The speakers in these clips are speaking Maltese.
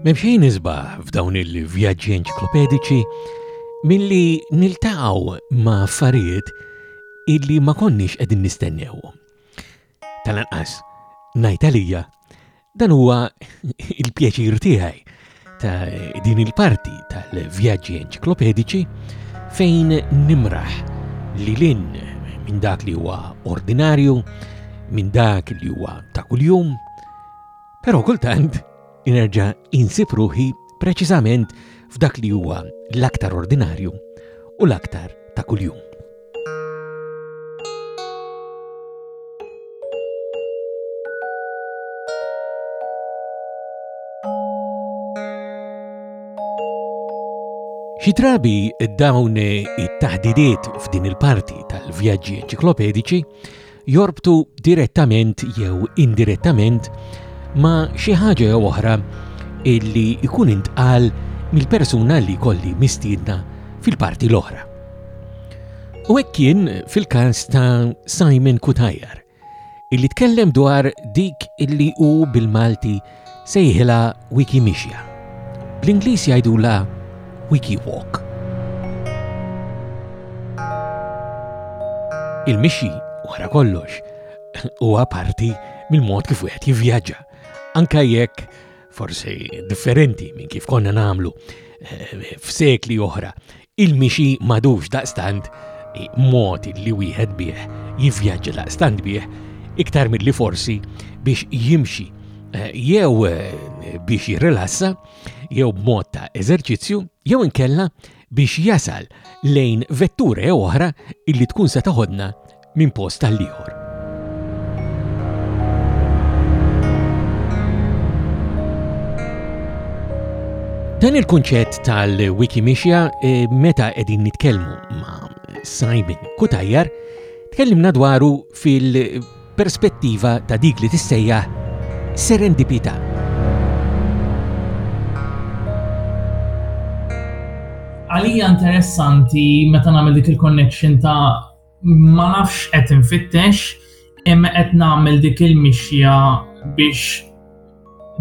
Memxejn isbaħ f'dawn il-vjaġġi enċiklopedici milli niltaqgħu ma' affarijiet illi ma konniex qegħdin nistennewhom. Tal-anqas, ngħid għalija, dan huwa il-pjaċir tiegħi ta' din il-parti tal-vjaġġi enċiklopedici fejn nimraħ li lin minn dak li huwa ordinarju, minn dak li huwa ta' kuljum, però kultant inerġa' insib ruħi preċiżament f'dak li huwa l-aktar ordinarju u l-aktar ta' kuljum. Xi drabi dawn it-taħdidiet f'din il-parti tal-vjaġġi enċiklopedici jorbtu direttament jew indirettament ma' xi ħaġa jew oħra illi jkun intqal mill-persuna li kolli mistiedna fil-parti l-oħra. U hekk kien fil-każ ta' Simon Kutajar, illi tkellem dwar dik illi hu bil-Malti sejħilha wiki mixja. Bl-Ingliż jgħidulha wiki walk. Il-mixi, wara kollox, huwa parti mill-mod kif wieħed jivvjaġġa, anka jekk forsi differenti minn kif konna nagħmlu eh, f'sekli oħra Il-mixi m'għadux daqstant mod li wieħed bih jivvjaġġa daqstant bih iktar milli forsi biex jimxi eh, jew eh, biex jirrilassa jew b'mod ta' eżerċizzju jew inkella biex jasal lejn vettura jew oħra illi tkun se taħodna minn post għall-ieħor. Dan il-kunċett tal-Wikimixja eh, meta qegħdin nitkellmu ma' Simon Kutajjar tkellimna dwaru fil-perspettiva ta' dik li tissejja serendipità. Għalija interessanti meta nagħmel dik il-connection ta' Ma nafx qed infittex imma qed nagħmel dik il-mixja biex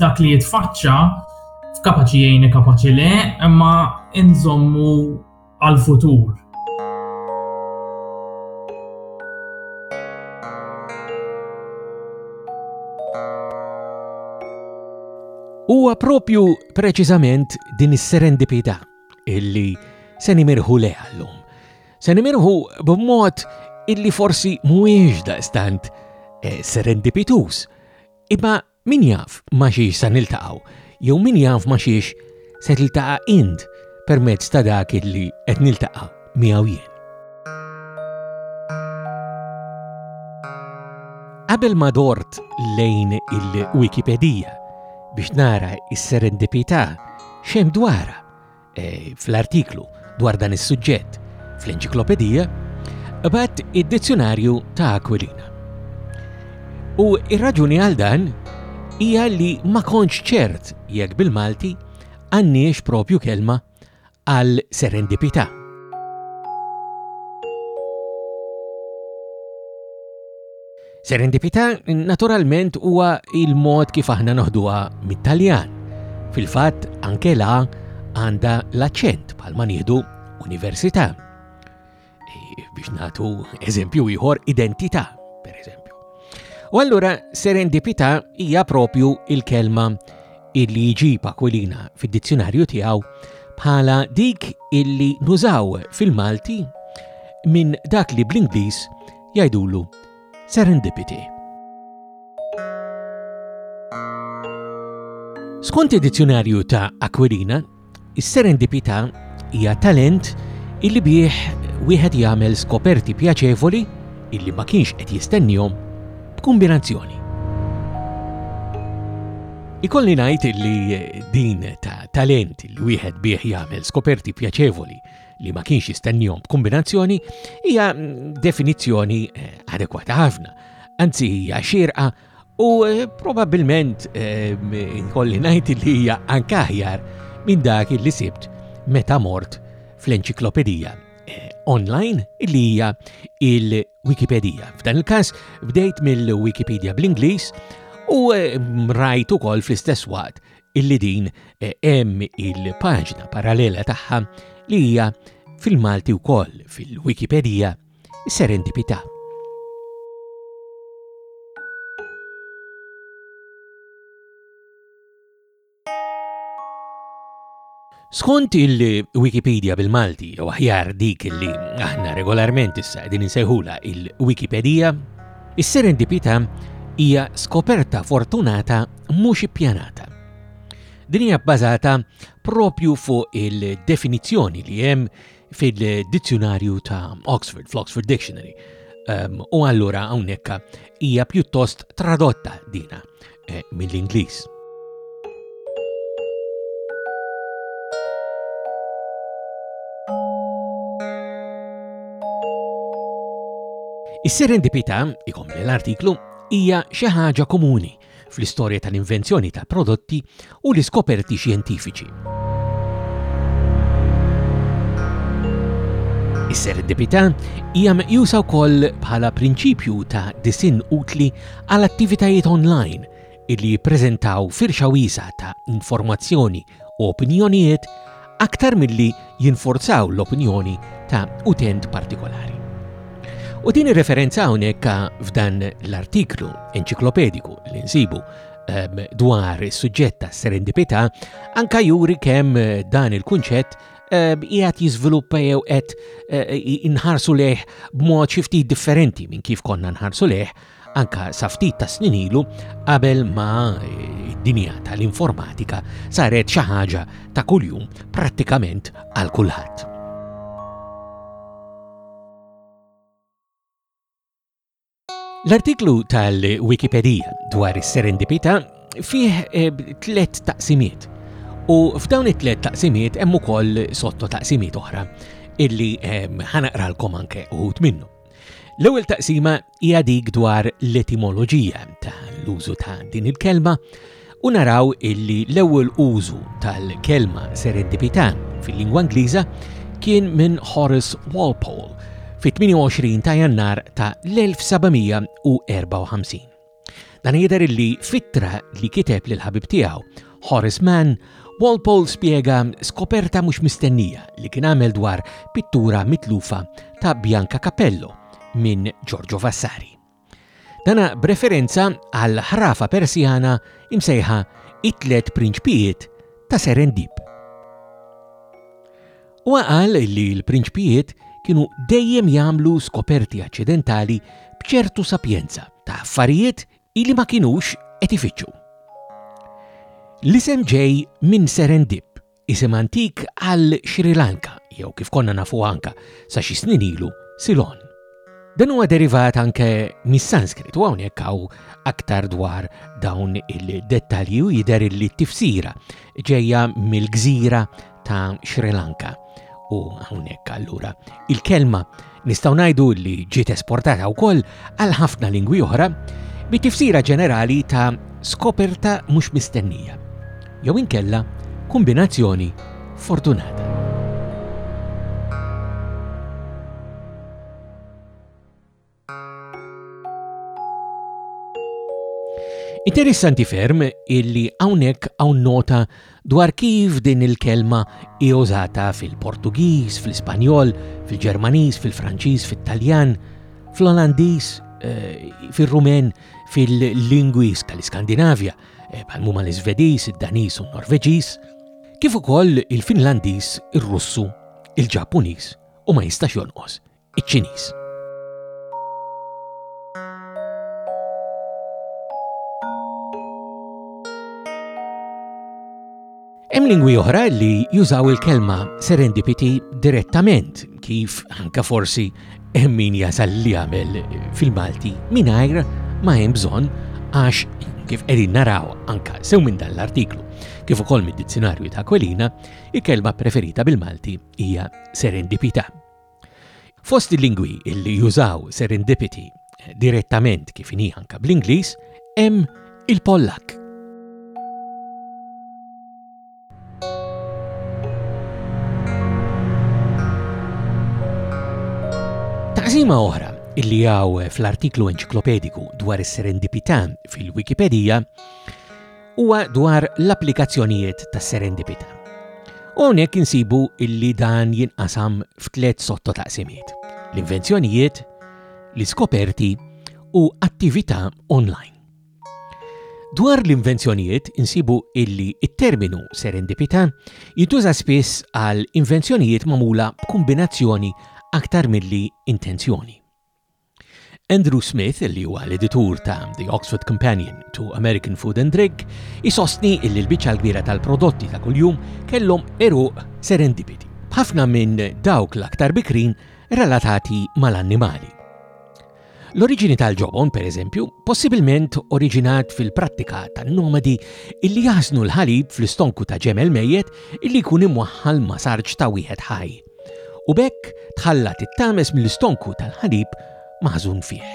dak li jitfaċċa f'kapaċi jgħini kapaċi le, imma inżommu għal-futur. Huwa propju preċiżament din is-serendipità illi se nimirħu le għallum. Se nimirħu b'mod illi forsi mhuwiex daqstant eh, serendipitus, imma min jaf ma xiex se niltaqgħu, jew min jaf ma xiex se tiltaqa' int permezz ta' dak illi qed niltaqa' miegħu jien. Qabel ma dort lejn il-Wikipedija biex nara is-serendipità xem dwara e, fl-artiklu dwar dan is-suġġett fl-enċiklopedija, bat id-dizzjonarju ta' Aquilina. U ir-raġuni għal dan hija li ma kontx ċert jekk bil-Malti għandniex propju kelma għal serendipità. Serendipità naturalment huwa il-mod kif aħna noħduha mit-Taljan. Fil-fatt anke la għandha l-aċċent bħalma nieħdu università. E, biex nagħtu eżempju ieħor identità, per eżempju. U allura serendipità hija propju il-kelma illi jġib Aquilina fid-dizzjonarju tiegħu bħala dik illi nużaw fil-Malti minn dak li bl-Ingliż jgħidulu serendipity. Skont id-dizzjonarju ta' Aquilina, Is-serendipità hija talent illi bih wieħed jagħmel skoperti pjaċevoli illi ma kienx qed jistennihom b'kumbinazzjoni. Ikolli ngħid illi din ta' talent li wieħed bih jagħmel skoperti pjaċevoli li ma kienx jistennihom b'kumbinazzjoni hija definizzjoni eh, adekwata ħafna, anzi hija xirqa U probabbilment kolli ngħid li hija anke aħjar minn dak li sibt meta mort fl-enċiklopedija online li hija il-Wikipedija. F'dan il-każ bdejt mill-Wikipedia bl-Ingliż u eh, rajt ukoll fl-istess waqt illi din eh, hemm il-paġna parallela tagħha li hija fil-Malti wkoll fil-Wikipedija is-serendipità. Skont il-Wikipedia bil-Malti, jew aħjar dik li aħna regolarment issa qegħdin insejħula il-Wikipedija, is-serendipità hija skoperta fortunata mhux ippjanata. Din hija bbażata propju fuq il-definizzjoni li hemm fil-dizzjunarju ta' Oxford, fl-Oxford Dictionary. Um, u allura hawnhekk hija pjuttost tradotta dina eh, mill-Ingliż. Is-serendipità, ikom l-artiklu, hija xi ħaġa komuni fl-istorja tal-invenzjoni tal-prodotti u l-iskoperti xjentifiċi. Is-serendipità hija meqjusa wkoll bħala prinċipju ta' disin utli għal attivitajiet online illi jippreżentaw firxa wiesa ta' informazzjoni u opinjonijiet aktar milli jinforzaw l-opinjoni ta' utent partikolari. U din ir-referenza hawnhekk f'dan l-artiklu enċiklopediku li nsibu ehm, dwar is-suġġett ta' serendipità anka juri kemm eh, dan il-kunċett ehm, qiegħed jiżviluppa jew qed eh, inħarsu leh b'mod xi ftit differenti minn kif konna nħarsu leh anke sa ftit ta' snin ilu qabel ma d-dinja tal-informatika saret xi ħaġa ta' kuljum prattikament għal kulħadd. L-artiklu tal-Wikipedia dwar is-serendipità fih eh, tliet taqsimiet u f'dawn it-tliet taqsimiet hemm ukoll sotto taqsimiet oħra illi eh, ħanaqralkom anke uħut minnu. L-ewwel taqsima hija dik dwar l-etimoloġija ta' l-użu ta' din il-kelma u naraw illi l-ewwel użu tal-kelma serendipità fil-lingwa Ingliża kien minn Horace Walpole fit-28 ta' Jannar ta' l-1754. Dan jidher illi fittra li kiteb lil ħabib tiegħu, Horace Mann, Walpole spjega skoperta mhux mistennija li kien għamel dwar pittura mitlufa ta' Bianca Capello minn Giorgio Vassari. Dana b'referenza għal ħrafa Persjana imsejħa it-tlet prinċpijiet ta' Serendip. Huwa qal li l-prinċpijiet kienu dejjem jagħmlu skoperti aċċidentali b'ċertu sapjenza ta' affarijiet ili ma kinux qed ifittxu. L-isem ġej minn Serendip, isem antik għal Sri Lanka jew kif konna nafuha anka sa xi snin ilu Ceylon. Dan huwa derivat anke mis-Sanskrit u hawnhekk hawn aktar dwar dawn il-dettalji u jidher li t-tifsira ġejja mill-gżira ta' Sri Lanka. U hawnhekk allura il-kelma nistgħu ngħidu li ġiet esportata wkoll għal ħafna lingwi oħra bi tifsira ġenerali ta' skoperta mhux mistennija jew inkella kombinazzjoni fortunata. Interessanti ferm illi hawnhekk hawn nota dwar kif din il-kelma hi użata fil-Portugiż, fl-Ispanjol, fil-Ġermaniż, fil-Franċiż, fit-Taljan, fl-Olandiż, eh, fil-Rumen, fil-lingwi tal-Iskandinavja, eh, bħal-muma l-Iżvediż, id-Daniż u n-Norveġiż, kif ukoll il-Finlandiż, ir-Russu, il-Ġappuniż u ma jistax jonqos iċ-Ċiniż. Hemm lingwi oħra li jużaw il-kelma serendipity direttament kif anka forsi hemm min jasal li jagħmel fil-Malti mingħajr ma hemm bżonn għax kif qegħdin naraw anka sew minn dan l-artiklu kif ukoll mid-dizzjonarju ta' Kwelina, il-kelma preferita bil-Malti hija serendipità. Fost il-lingwi li jużaw serendipity direttament kif inhi anka bl-Ingliż hemm il-Pollak. Taqsima oħra illi għaw fl-artiklu enċiklopediku dwar is-serendipità fil-Wikipedija huwa dwar l-applikazzjonijiet ta' serendipita. U hawnhekk insibu illi dan jinqasam f'tliet sottotaqsimiet: l-invenzjonijiet, l-iskoperti u attività online. Dwar l-invenzjonijiet insibu illi it-terminu serendipita jintuża spiss għal invenzjonijiet magħmula b'kombinazzjoni aktar milli intenzjoni. Andrew Smith, li huwa l-editur ta' The Oxford Companion to American Food and Drink, isostni li l-biċċa l-kbira tal-prodotti ta' kuljum kellhom eruq serendipiti, b'ħafna minn dawk l-aktar bikrin relatati mal-annimali. L-oriġini tal-ġobon, pereżempju, possibilment oriġinat fil-prattika tan-nomadi illi jaħsnu l-ħalib fl-istonku ta' ġemel mejjet illi jkun imwaħħal ma' sarġ ta' wieħed ħaj. u bekk tħalla tittames mill-istonku tal-ħalib maħżun fih.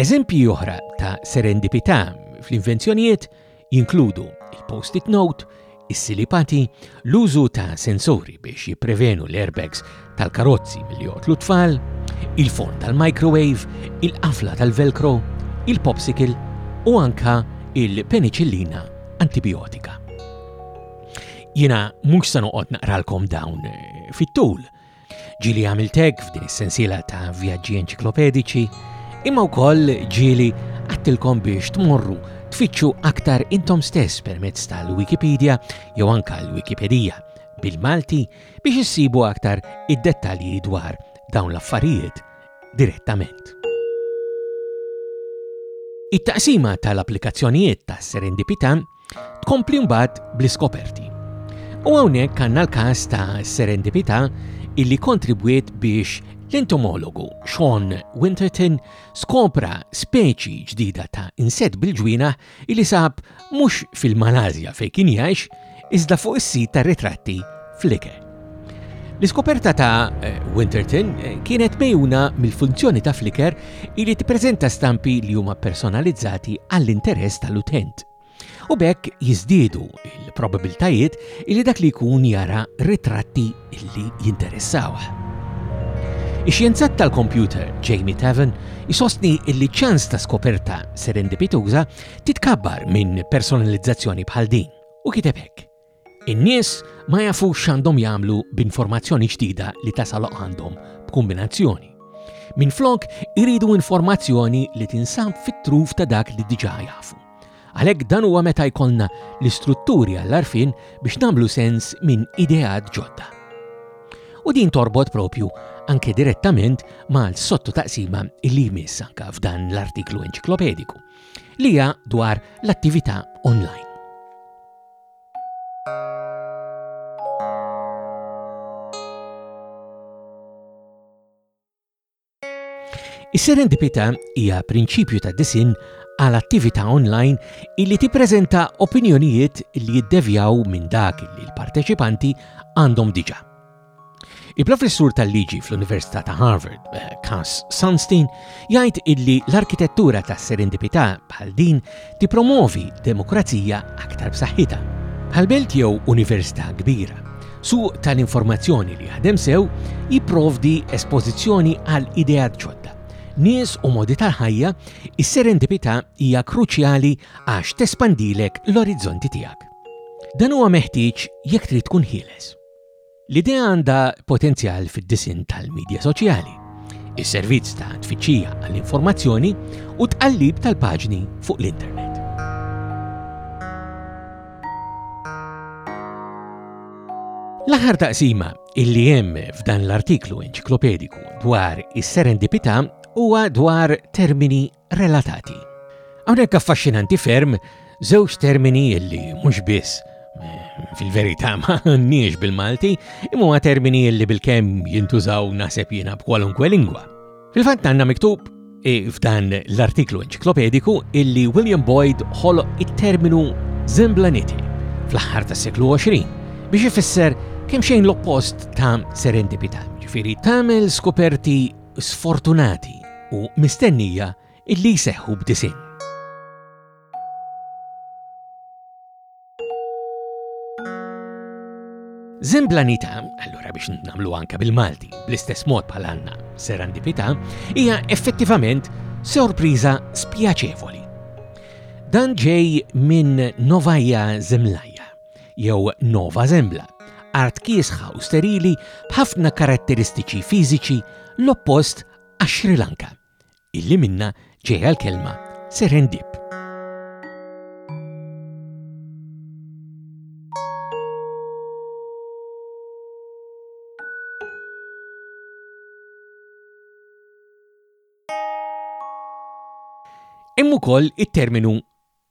Eżempji oħra ta' serendipità fl-invenzjonijiet jinkludu il-post-it note, is-silipati, l-użu ta' sensori biex jipprevenu l-airbags tal-karozzi mill jotlu tfal, il-fon tal-microwave, il-qafla tal-velcro, il-popsicle u anka il-penicillina antibiotika. Jiena mhux se noqgħod naqralkom dawn eh, fit-tul. Ġili għamilt hekk f'din is-sensiela ta' vjaġġi enċiklopediċi, imma wkoll ġili għattilkom biex tmorru tfittxu aktar intom stess permezz tal-Wikipedia jew anka l-Wikipedija bil-Malti biex issibu aktar id-dettalji dwar dawn l-affarijiet direttament. It-taqsima tal-applikazzjonijiet ta' serendipità Tkompli mbagħad bl-iskoperti. U hawnhekk għandna l-każ ta' serendipità illi kontribwiet biex l-entomologu Sean Winterton skopra speċi ġdida ta' insett bil-ġwina illi sab mhux fil-Malasja fejn kien jgħix iżda fuq is-sit tar-ritratti Flickr. L-iskoperta ta' eh, Winterton eh, kienet mejuna mill-funzjoni ta' Flickr li tippreżenta stampi li huma personalizzati għall-interess tal-utent. U bekk jiżdiedu il-probabiltajiet li dak li jkun jara ritratti li jinteressaw. Ix-xjenzat tal-kompjuter Jamie Tavern jisostni li ċans ta' skoperta serendipituża titkabbar minn personalizzazzjoni bħal din u kiteb hekk. In-nies ma jafux x'għandhom jagħmlu b'informazzjoni ġdida li tasal għandhom b'kumbinazzjoni. Minflok iridu informazzjoni li tinsab fit-truf ta' dak li diġà jafu. Għalhekk dan huwa meta jkollna l-istrutturi għall-għarfien biex nagħmlu sens minn ideat ġodda. U din torbot propju anke direttament mal-sotto taqsima li jmiss anka f'dan l-artiklu enċiklopediku li hija dwar l-attività online. Is-serendipità hija prinċipju ta' disin għal attività online illi tippreżenta opinjonijiet li jiddevjaw minn dak li l-parteċipanti għandhom diġà. Il-professur tal-liġi fl-Università ta' Harvard, Cass eh, Sunstein, jgħid illi l-arkitettura ta' serendipità bħal din tipromovi demokrazija aktar b'saħħitha. Bħal belt jew università kbira, suq tal-informazzjoni li jaħdem sew jipprovdi espożizzjoni għal ideat ġodda. Nies u modi tal-ħajja, is-serendipità hija kruċjali għax tespandilek l-orizzonti tiegħek. Dan huwa meħtieġ jekk trid tkun ħieles. L-idea għandha potenzjal fid-disinn tal-midja soċjali, is-servizz ta' tfittxija għall-informazzjoni u tqallib tal-paġni fuq l-internet. L-aħħar taqsima illi hemm f'dan l-artiklu enċiklopediku dwar is-serendipità huwa dwar termini relatati. Hawnhekk affaxxinanti ferm żewġ termini li mhux biss fil-verità ma għandniex bil-Malti, imma termini li bil-kemm jintużaw naħseb jiena b'kwalunkwe lingwa. Fil-fatt għandna miktub e, f'dan l-artiklu enċiklopediku illi William Boyd ħoloq it-terminu Zemblaniti fl-aħħar tas-seklu 20 biex ifisser kemm xejn l-oppost ta' serendipità, ġifieri tagħmel skoperti sfortunati u mistennija illi jseħħu b'disinn. Zemblanita, allura biex nagħmlu anka bil-Malti, bl-istess mod bħal għandna serandipità, hija effettivament sorpriża spjaċevoli. Dan ġej minn Novaja Zemlaja, jew Nova Zembla, art kiesħa u sterili b'ħafna karatteristiċi fiżiċi l-oppost għax-Sri Lanka, illi minnha ġejja l-kelma Serendip. Hemm ukoll it-terminu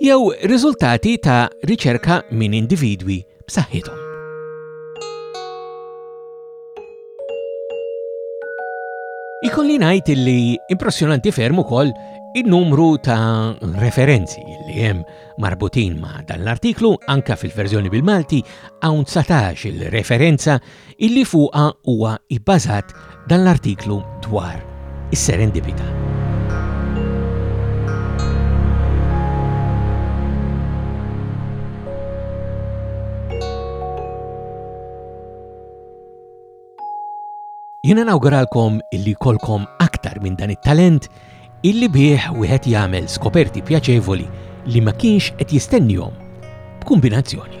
jew riżultati ta' riċerka minn individwi b'saħħithom. Ikolli ngħid illi impressjonanti ferm ukoll in-numru ta' referenzi li hemm marbutin ma' dan l-artiklu anka fil-verżjoni bil-Malti hawn 19 il-referenza illi fuqha huwa ibbażat dan l-artiklu dwar is-serendipita. Jiena nawguralkom illi jkollkom aktar minn dan it-talent illi bih wieħed jagħmel skoperti pjaċevoli li ma kienx qed jistennihom, b'kumbinazzjoni.